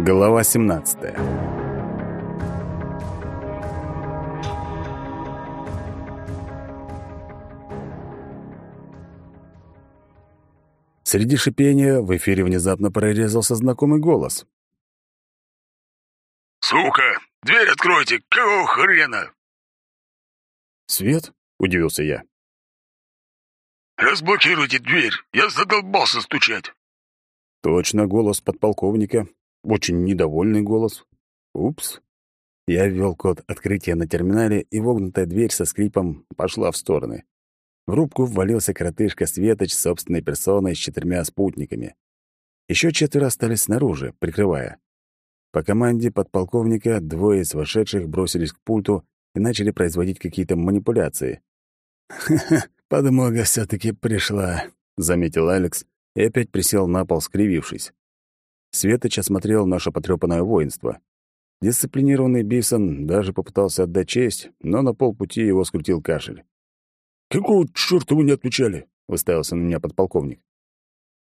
Глава 17 Среди шипения в эфире внезапно прорезался знакомый голос. «Сука! Дверь откройте! Какого хрена?» «Свет?» — удивился я. «Разблокируйте дверь! Я задолбался стучать!» Точно голос подполковника. Очень недовольный голос. Упс. Я ввел код открытия на терминале, и вогнутая дверь со скрипом пошла в стороны. В рубку ввалился коротышка Светоч собственной персоной с четырьмя спутниками. Еще четверо остались снаружи, прикрывая. По команде подполковника двое из вошедших бросились к пульту и начали производить какие-то манипуляции. «Ха-ха, подмога все таки пришла», — заметил Алекс и опять присел на пол, скривившись. Светоч осмотрел наше потрёпанное воинство. Дисциплинированный Бисон даже попытался отдать честь, но на полпути его скрутил кашель. «Какого чёрта вы не отвечали?» — выставился на меня подполковник.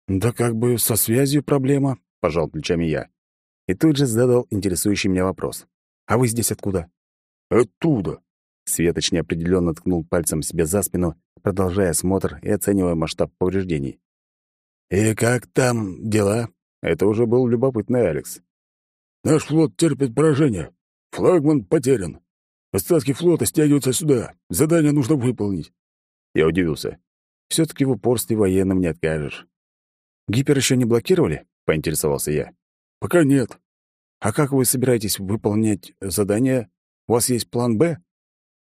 «Да как бы со связью проблема», — пожал плечами я. И тут же задал интересующий меня вопрос. «А вы здесь откуда?» «Оттуда». Светоч неопределённо ткнул пальцем себе за спину, продолжая осмотр и оценивая масштаб повреждений. «И как там дела?» Это уже был любопытный Алекс. «Наш флот терпит поражение. Флагман потерян. Остатки флота стягиваются сюда. Задание нужно выполнить». Я удивился. все таки в упорстве военным не откажешь. «Гипер еще не блокировали?» — поинтересовался я. «Пока нет». «А как вы собираетесь выполнять задание? У вас есть план «Б»?»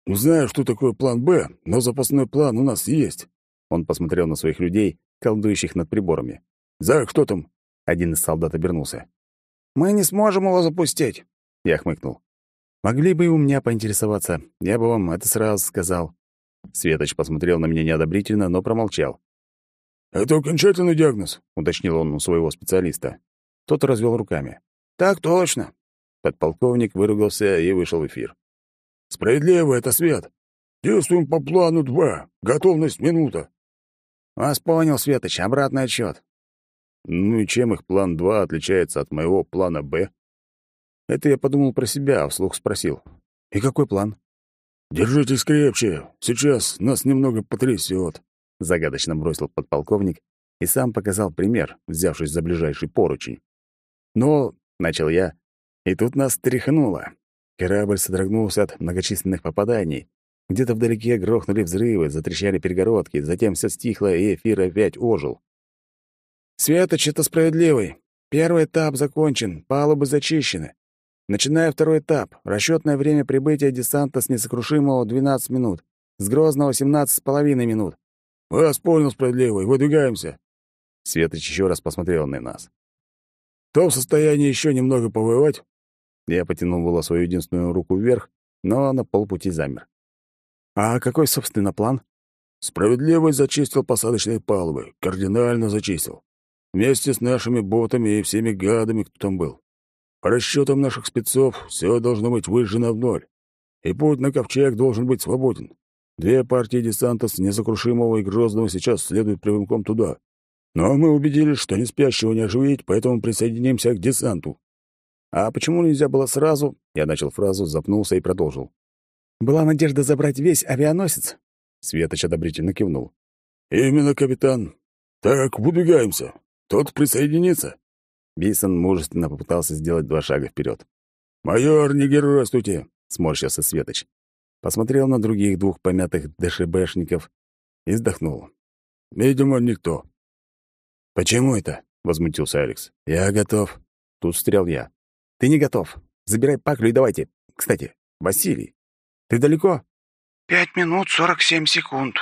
«Не знаю, что такое план «Б», но запасной план у нас есть». Он посмотрел на своих людей, колдующих над приборами. «Зак, кто там?» Один из солдат обернулся. «Мы не сможем его запустить!» Я хмыкнул. «Могли бы и у меня поинтересоваться. Я бы вам это сразу сказал». Светоч посмотрел на меня неодобрительно, но промолчал. «Это окончательный диагноз», — уточнил он у своего специалиста. Тот развел руками. «Так точно». Подполковник выругался и вышел в эфир. «Справедливо это, Свет. Действуем по плану 2. Готовность минута». «Вас понял, Светоч. Обратный отчет. Ну и чем их план 2 отличается от моего плана Б? Это я подумал про себя, а вслух спросил. И какой план? «Держитесь крепче. Сейчас нас немного потрясет», — загадочно бросил подполковник и сам показал пример, взявшись за ближайший поручень. «Но...» — начал я, и тут нас тряхнуло. Корабль содрогнулся от многочисленных попаданий. Где-то вдалеке грохнули взрывы, затрещали перегородки, затем все стихло, и эфир опять ожил. Светоч — это справедливый. Первый этап закончен, палубы зачищены. Начиная второй этап. Расчетное время прибытия десанта с несокрушимого — 12 минут. С Грозного — 17 с половиной минут. «Вас понял, справедливый. Выдвигаемся». Светоч еще раз посмотрел на нас. «Кто в состоянии еще немного повоевать?» Я потянул было свою единственную руку вверх, но на полпути замер. «А какой, собственно, план?» «Справедливый зачистил посадочные палубы. Кардинально зачистил. Вместе с нашими ботами и всеми гадами, кто там был. По расчетам наших спецов, все должно быть выжжено в ноль. И путь на ковчег должен быть свободен. Две партии десанта с несокрушимого и грозного сейчас следуют прямиком туда. Но мы убедились, что не спящего не оживить, поэтому присоединимся к десанту. А почему нельзя было сразу? Я начал фразу, запнулся и продолжил. Была надежда забрать весь авианосец. Светоч одобрительно кивнул. Именно, капитан. Так, выдвигаемся. Тот присоединится?» Бисон мужественно попытался сделать два шага вперед. «Майор, не геройствуйте!» — сморщился Светоч. Посмотрел на других двух помятых ДШБшников и вздохнул. «Видимо, никто». «Почему это?» — возмутился Алекс. «Я готов». Тут встрял я. «Ты не готов. Забирай паклю и давайте. Кстати, Василий, ты далеко?» «Пять минут сорок семь секунд».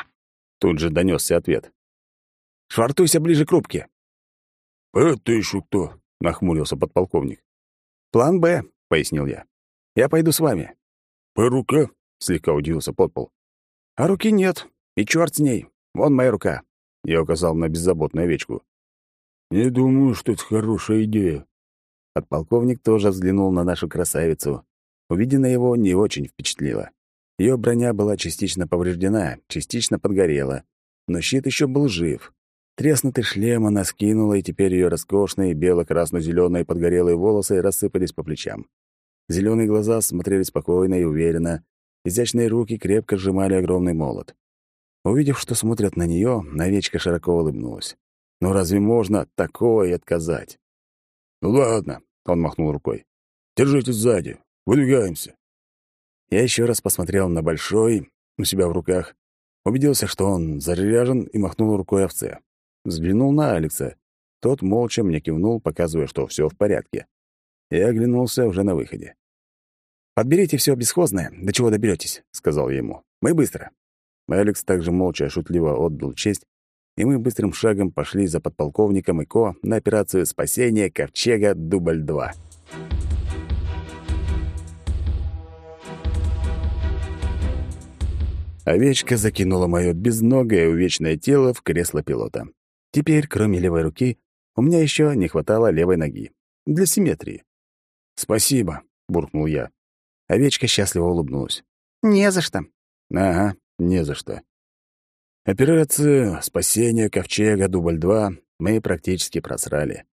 Тут же донесся ответ. «Швартуйся ближе к рубке. «Это еще кто?» — нахмурился подполковник. «План «Б», — пояснил я. «Я пойду с вами». «По руке?» — слегка удивился подпол. «А руки нет. И черт с ней. Вон моя рука». Я указал на беззаботную овечку. «Не думаю, что это хорошая идея». Подполковник тоже взглянул на нашу красавицу. Увиденное его не очень впечатлило. Ее броня была частично повреждена, частично подгорела, но щит еще был жив. Треснутый шлем она скинула, и теперь ее роскошные бело-красно-зеленые подгорелые волосы рассыпались по плечам. Зеленые глаза смотрели спокойно и уверенно, изящные руки крепко сжимали огромный молот. Увидев, что смотрят на нее, овечка широко улыбнулась. «Ну разве можно такое отказать?» «Ну ладно», — он махнул рукой. «Держитесь сзади. Выдвигаемся». Я еще раз посмотрел на большой у себя в руках, убедился, что он заряжен, и махнул рукой овце. Взглянул на Алекса. Тот молча мне кивнул, показывая, что все в порядке. Я оглянулся уже на выходе. «Подберите все бесхозное, до чего доберетесь, сказал я ему. «Мы быстро». Алекс также молча шутливо отдал честь, и мы быстрым шагом пошли за подполковником Ико на операцию спасения Ковчега Дубль-2. Овечка закинула мое безногое увечное тело в кресло пилота. Теперь, кроме левой руки, у меня еще не хватало левой ноги. Для симметрии. «Спасибо», — буркнул я. Овечка счастливо улыбнулась. «Не за что». «Ага, не за что». Операцию спасения Ковчега Дубль-2 мы практически просрали.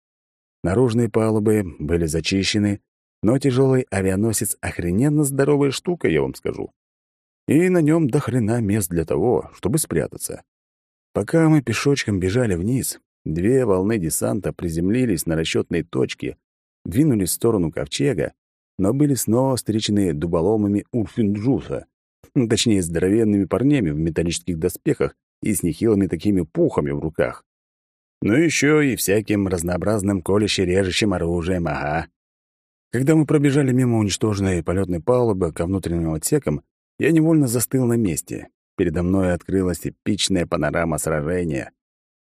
Наружные палубы были зачищены, но тяжелый авианосец — охрененно здоровая штука, я вам скажу. И на нем до хрена мест для того, чтобы спрятаться. Пока мы пешочком бежали вниз, две волны десанта приземлились на расчетной точке, двинулись в сторону ковчега, но были снова встречены дуболомами Урфинджуса, точнее, здоровенными парнями в металлических доспехах и с нехилыми такими пухами в руках. Ну еще и всяким разнообразным колюще-режущим оружием, ага. Когда мы пробежали мимо уничтоженной полетной палубы ко внутренним отсекам, я невольно застыл на месте. Передо мной открылась эпичная панорама сражения.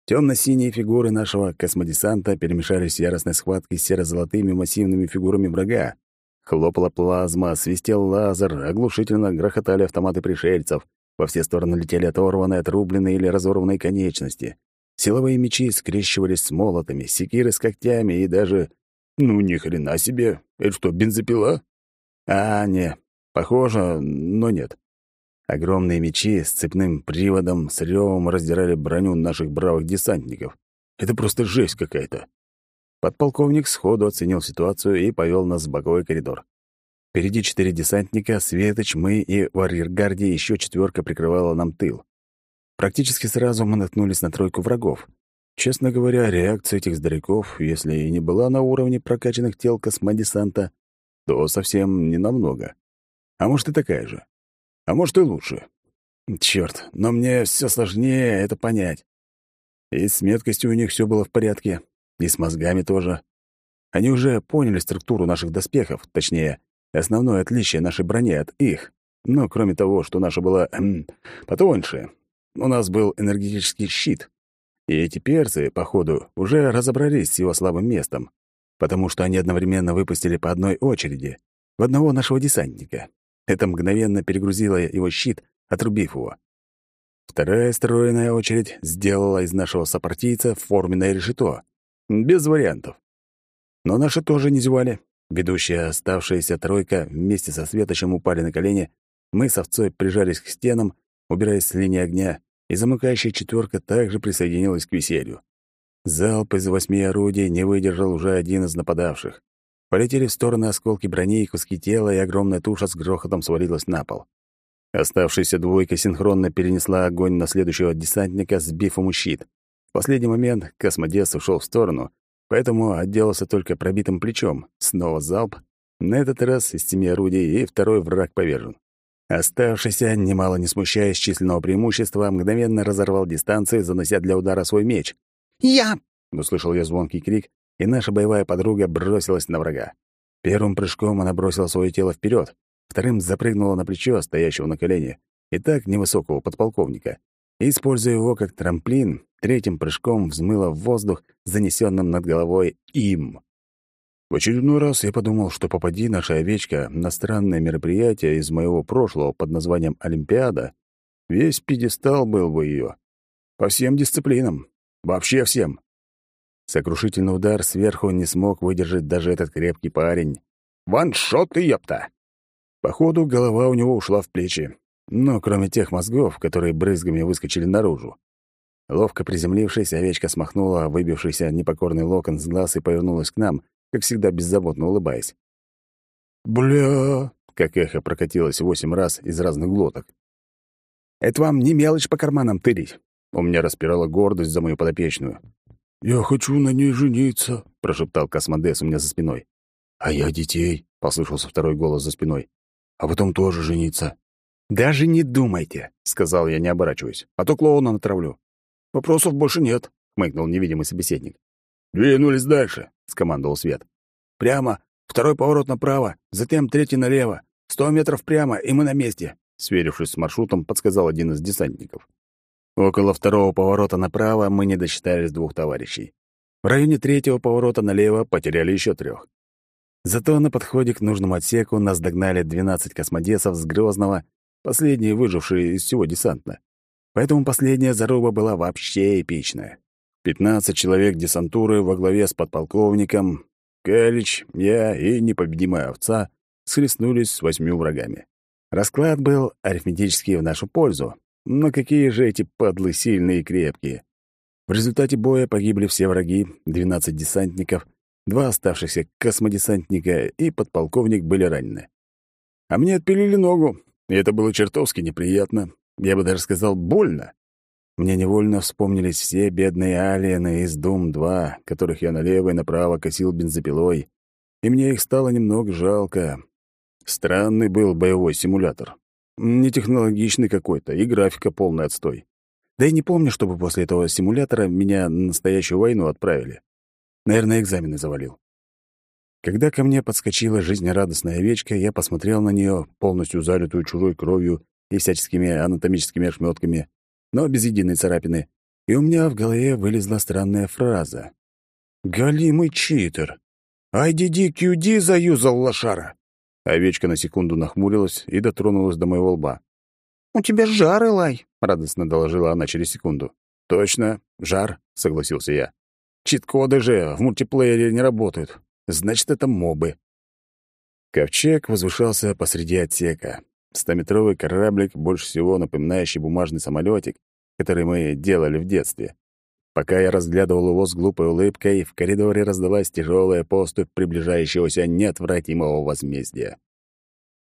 Темно-синие фигуры нашего космодесанта перемешались в яростной схватке с серо-золотыми массивными фигурами врага. Хлопала плазма, свистел лазер, оглушительно грохотали автоматы пришельцев. Во все стороны летели оторванные, отрубленные или разорванные конечности. Силовые мечи скрещивались с молотами, секиры с когтями и даже... Ну, ни хрена себе! Это что, бензопила? А, не, похоже, но нет. Огромные мечи с цепным приводом с ревом раздирали броню наших бравых десантников. Это просто жесть какая-то. Подполковник сходу оценил ситуацию и повел нас в боковой коридор. Впереди четыре десантника, Светоч, мы и в арьергарде еще четверка прикрывала нам тыл. Практически сразу мы наткнулись на тройку врагов. Честно говоря, реакция этих здаряков, если и не была на уровне прокачанных тел космодесанта, то совсем не намного. А может, и такая же. А может, и лучше. Черт, но мне все сложнее это понять. И с меткостью у них все было в порядке, и с мозгами тоже. Они уже поняли структуру наших доспехов, точнее, основное отличие нашей брони от их. Но кроме того, что наша была эм, потоньше, у нас был энергетический щит. И эти перцы, походу, уже разобрались с его слабым местом, потому что они одновременно выпустили по одной очереди в одного нашего десантника. Это мгновенно перегрузило его щит, отрубив его. Вторая стройная очередь сделала из нашего сопартийца форменное решето. Без вариантов. Но наши тоже не зевали. Ведущая оставшаяся тройка вместе со Светочем упали на колени, мы с овцой прижались к стенам, убираясь с линии огня, и замыкающая четверка также присоединилась к веселью. Залп из восьми орудий не выдержал уже один из нападавших. Полетели в стороны осколки брони и куски тела, и огромная туша с грохотом свалилась на пол. Оставшаяся двойка синхронно перенесла огонь на следующего десантника, сбив ему щит. В последний момент космодес ушел в сторону, поэтому отделался только пробитым плечом. Снова залп. На этот раз из семи орудий, и второй враг повержен. Оставшийся, немало не смущаясь численного преимущества, мгновенно разорвал дистанции, занося для удара свой меч. «Я!» — услышал я звонкий крик, и наша боевая подруга бросилась на врага. Первым прыжком она бросила свое тело вперед, вторым запрыгнула на плечо стоящего на колене, и так невысокого подполковника. И, используя его как трамплин, третьим прыжком взмыла в воздух, занесенным над головой им. В очередной раз я подумал, что попади наша овечка на странное мероприятие из моего прошлого под названием «Олимпиада», весь пьедестал был бы ее. По всем дисциплинам. Вообще всем. Сокрушительный удар сверху не смог выдержать даже этот крепкий парень. «Ваншот ты, ёпта!» Походу, голова у него ушла в плечи. Но кроме тех мозгов, которые брызгами выскочили наружу. Ловко приземлившись, овечка смахнула выбившийся непокорный локон с глаз и повернулась к нам, как всегда беззаботно улыбаясь. «Бля!» — как эхо прокатилось восемь раз из разных глоток. «Это вам не мелочь по карманам тырить!» У меня распирала гордость за мою подопечную. «Я хочу на ней жениться», — прошептал Космодес у меня за спиной. «А я детей», — послышался второй голос за спиной. «А потом тоже жениться». «Даже не думайте», — сказал я, не оборачиваясь. «А то клоуна натравлю». «Вопросов больше нет», — хмыкнул невидимый собеседник. «Двинулись дальше», — скомандовал Свет. «Прямо, второй поворот направо, затем третий налево. Сто метров прямо, и мы на месте», — сверившись с маршрутом, подсказал один из десантников. Около второго поворота направо мы не досчитались двух товарищей. В районе третьего поворота налево потеряли еще трех. Зато на подходе к нужному отсеку нас догнали 12 космодесов с Грозного, последние выжившие из всего десанта. Поэтому последняя заруба была вообще эпичная. 15 человек десантуры во главе с подполковником, Калич, я и непобедимая овца схлестнулись с восьмью врагами. Расклад был арифметически в нашу пользу, но какие же эти падлы сильные и крепкие. В результате боя погибли все враги, 12 десантников, два оставшихся космодесантника и подполковник были ранены. А мне отпилили ногу, и это было чертовски неприятно. Я бы даже сказал, больно. Мне невольно вспомнились все бедные алиены из Дум-2, которых я налево и направо косил бензопилой, и мне их стало немного жалко. Странный был боевой симулятор. Нетехнологичный какой-то, и графика полный отстой. Да и не помню, чтобы после этого симулятора меня на настоящую войну отправили. Наверное, экзамены завалил. Когда ко мне подскочила жизнерадостная овечка, я посмотрел на нее, полностью залитую чужой кровью и всяческими анатомическими ошметками, но без единой царапины, и у меня в голове вылезла странная фраза. «Галимый читер! IDD-QD заюзал лошара!» Овечка на секунду нахмурилась и дотронулась до моего лба. «У тебя жар, Элай!» — радостно доложила она через секунду. «Точно, жар», — согласился я. «Чит-коды же в мультиплеере не работают. Значит, это мобы». Ковчег возвышался посреди отсека. Стометровый кораблик, больше всего напоминающий бумажный самолетик, который мы делали в детстве. Пока я разглядывал его с глупой улыбкой, в коридоре раздалась тяжелая поступь приближающегося неотвратимого возмездия.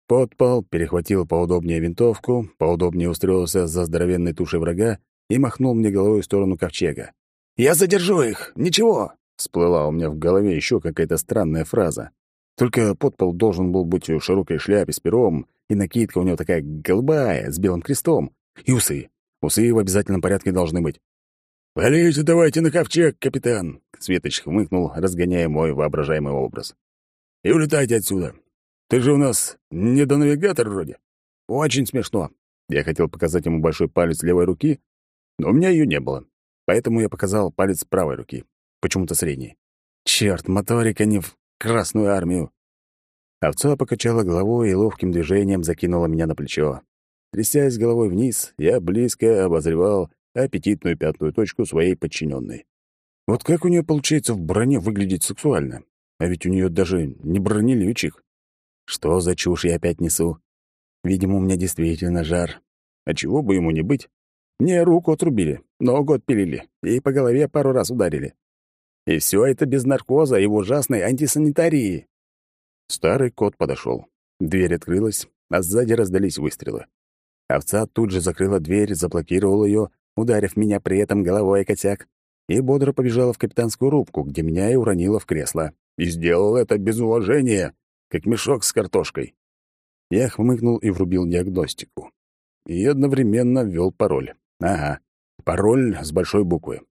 Подпал перехватил поудобнее винтовку, поудобнее устроился за здоровенной тушей врага и махнул мне головой в сторону ковчега. «Я задержу их! Ничего!» Всплыла у меня в голове еще какая-то странная фраза. Только подпол должен был быть в широкой шляпе с пером, и накидка у него такая голубая, с белым крестом, и усы. Усы в обязательном порядке должны быть. «Валите давайте на ковчег, капитан!» — Светоч хмыкнул, разгоняя мой воображаемый образ. «И улетайте отсюда. Ты же у нас не до навигатор вроде. Очень смешно». Я хотел показать ему большой палец левой руки, но у меня ее не было. Поэтому я показал палец правой руки, почему-то средний. Черт, моторика не в Красную армию. Овца покачала головой и ловким движением закинула меня на плечо. Трясясь головой вниз, я близко обозревал аппетитную пятую точку своей подчиненной. Вот как у нее получается в броне выглядеть сексуально? А ведь у нее даже не бронелючик. Что за чушь я опять несу? Видимо, у меня действительно жар. А чего бы ему не быть? Мне руку отрубили, ногу отпилили и по голове пару раз ударили. И все это без наркоза и ужасной антисанитарии. Старый кот подошел. Дверь открылась, а сзади раздались выстрелы. Овца тут же закрыла дверь, заблокировала ее ударив меня при этом головой о косяк, и бодро побежала в капитанскую рубку, где меня и уронила в кресло. И сделал это без уважения, как мешок с картошкой. Я хмыкнул и врубил диагностику. И одновременно ввел пароль. Ага, пароль с большой буквы.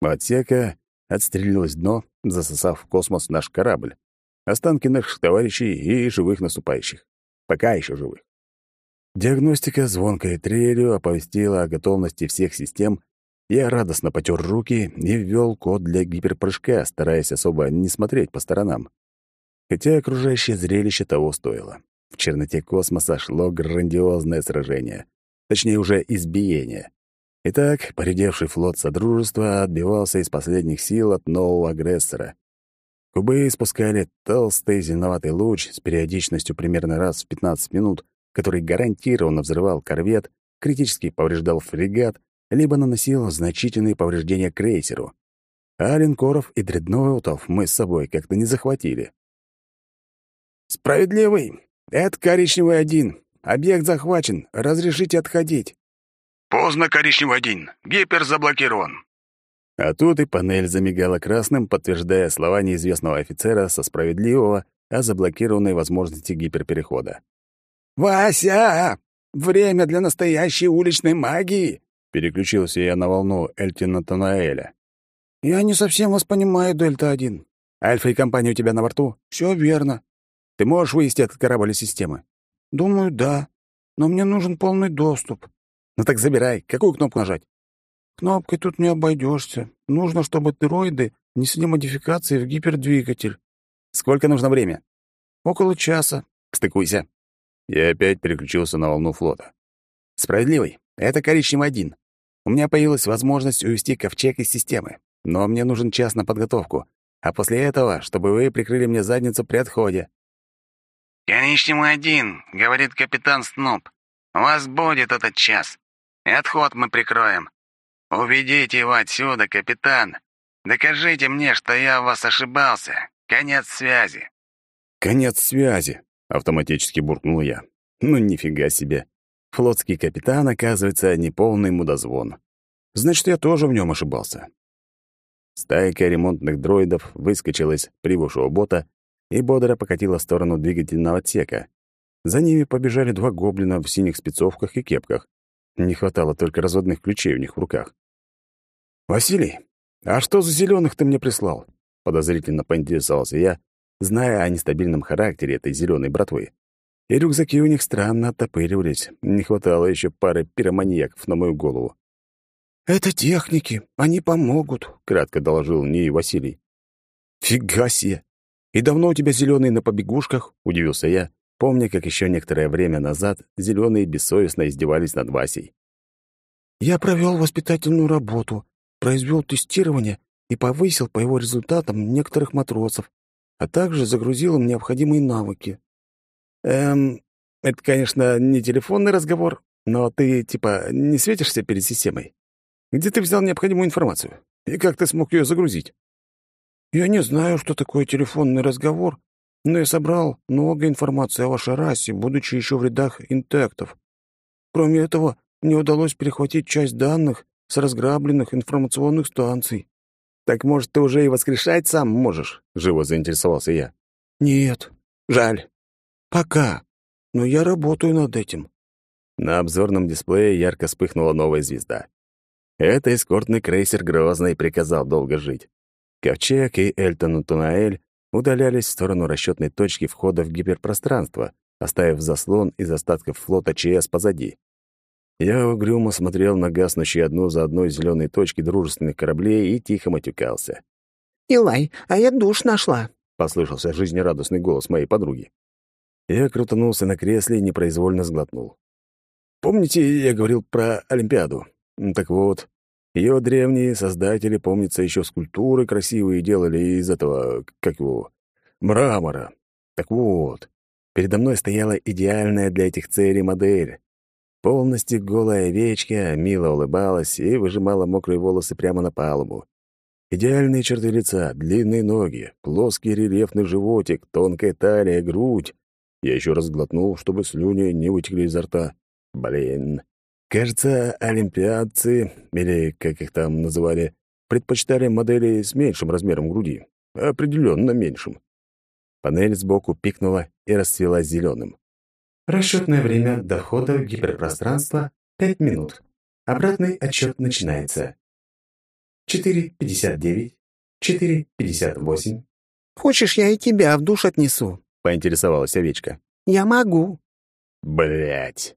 У отсека отстрелилось дно, засосав в космос наш корабль, останки наших товарищей и живых наступающих. Пока еще живых. Диагностика звонкой трелью оповестила о готовности всех систем. Я радостно потер руки и ввел код для гиперпрыжка, стараясь особо не смотреть по сторонам. Хотя окружающее зрелище того стоило. В черноте космоса шло грандиозное сражение. Точнее, уже избиение. Итак, поредевший флот Содружества отбивался из последних сил от нового агрессора. Кубы испускали толстый зеленоватый луч с периодичностью примерно раз в 15 минут, который гарантированно взрывал корвет, критически повреждал фрегат либо наносил значительные повреждения крейсеру. А линкоров и дредноутов мы с собой как-то не захватили. «Справедливый! Это коричневый один. Объект захвачен. Разрешите отходить». «Поздно, коричневый один. Гипер заблокирован». А тут и панель замигала красным, подтверждая слова неизвестного офицера со справедливого о заблокированной возможности гиперперехода. «Вася! Время для настоящей уличной магии!» Переключился я на волну Эльтина Танаэля. «Я не совсем вас понимаю, Дельта-1. Альфа и компания у тебя на борту?» «Все верно. Ты можешь вывести этот корабль из системы?» «Думаю, да. Но мне нужен полный доступ». «Ну так забирай. Какую кнопку нажать?» «Кнопкой тут не обойдешься. Нужно, чтобы тероиды несли модификации в гипердвигатель». «Сколько нужно время?» «Около часа». «Стыкуйся». Я опять переключился на волну флота. «Справедливый. Это коричневый один. У меня появилась возможность увести ковчег из системы, но мне нужен час на подготовку, а после этого, чтобы вы прикрыли мне задницу при отходе». «Коричневый один», — говорит капитан Снуп. «У вас будет этот час, и отход мы прикроем. Уведите его отсюда, капитан. Докажите мне, что я у вас ошибался. Конец связи». «Конец связи», — автоматически буркнул я. «Ну, нифига себе. Флотский капитан, оказывается, неполный мудозвон. Значит, я тоже в нем ошибался». Стайка ремонтных дроидов выскочила из прибывшего бота и бодро покатила в сторону двигательного отсека. За ними побежали два гоблина в синих спецовках и кепках. Не хватало только разводных ключей у них в руках. «Василий, а что за зеленых ты мне прислал?» — подозрительно поинтересовался я, зная о нестабильном характере этой зеленой братвы. И рюкзаки у них странно оттопыривались. Не хватало еще пары пироманьяков на мою голову. «Это техники, они помогут», — кратко доложил мне Василий. «Фига себе! И давно у тебя зеленые на побегушках?» — удивился я, помня, как еще некоторое время назад зеленые бессовестно издевались над Васей. «Я провел воспитательную работу, произвел тестирование и повысил по его результатам некоторых матросов, а также загрузил им необходимые навыки. Эм, это, конечно, не телефонный разговор, но ты, типа, не светишься перед системой? Где ты взял необходимую информацию? И как ты смог ее загрузить? Я не знаю, что такое телефонный разговор, но я собрал много информации о вашей расе, будучи еще в рядах интектов. Кроме этого, мне удалось перехватить часть данных с разграбленных информационных станций. «Так, может, ты уже и воскрешать сам можешь?» — живо заинтересовался я. «Нет. Жаль. Пока. Но я работаю над этим». На обзорном дисплее ярко вспыхнула новая звезда. Это эскортный крейсер «Грозный» приказал долго жить. Ковчег и Эльтон Тунаэль удалялись в сторону расчетной точки входа в гиперпространство, оставив заслон из остатков флота ЧС позади. Я угрюмо смотрел на гаснущие одну за одной зеленые точки дружественных кораблей и тихо матюкался. «Илай, а я душ нашла», — послышался жизнерадостный голос моей подруги. Я крутанулся на кресле и непроизвольно сглотнул. «Помните, я говорил про Олимпиаду? Так вот, ее древние создатели, помнится, еще скульптуры красивые делали из этого, как его, мрамора. Так вот, передо мной стояла идеальная для этих целей модель. Полностью голая овечка мило улыбалась и выжимала мокрые волосы прямо на палубу. Идеальные черты лица, длинные ноги, плоский рельефный животик, тонкая талия, грудь. Я еще раз глотнул, чтобы слюни не вытекли изо рта. Блин. Кажется, олимпиадцы, или как их там называли, предпочитали модели с меньшим размером груди. Определенно меньшим. Панель сбоку пикнула и расцвела зеленым. Расчетное время до входа в гиперпространство — 5 минут. Обратный отчет начинается. 4.59, 4.58. «Хочешь, я и тебя в душ отнесу?» — поинтересовалась овечка. «Я могу». Блять.